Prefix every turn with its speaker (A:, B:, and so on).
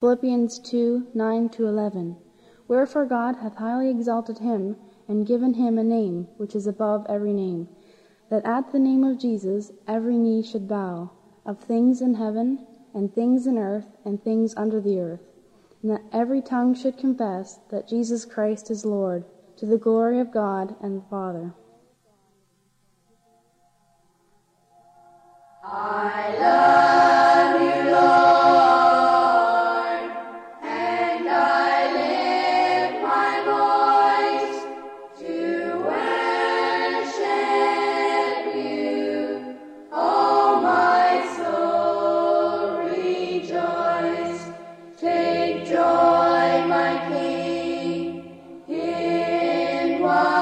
A: Philippians 2 9 to 11. Wherefore God hath highly exalted him, and given him a name which is above every name, that at the name of Jesus every knee should bow, of things in heaven, and things in earth, and things under the earth, and that every tongue should confess that Jesus Christ is Lord, to the glory of God and the Father.
B: one.